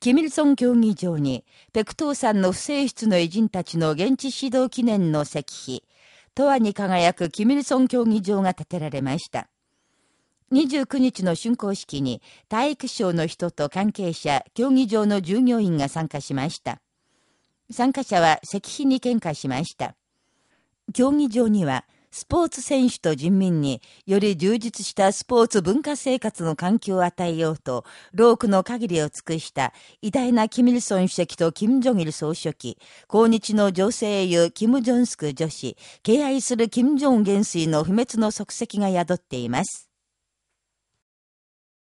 キミルソン競技場に、ペクトーさんの不正室の偉人たちの現地指導記念の石碑、永遠に輝くキミルソン競技場が建てられました。29日の竣工式に体育省の人と関係者、競技場の従業員が参加しました。参加者は石碑に献花しました。競技場には、スポーツ選手と人民により充実したスポーツ文化生活の環境を与えようと、労苦の限りを尽くした偉大なキミルソン主席とキム・ジョギル総書記、抗日の女性英雄キム・ジョンスク女子、敬愛するキム・ジョン元帥の不滅の足跡が宿っています。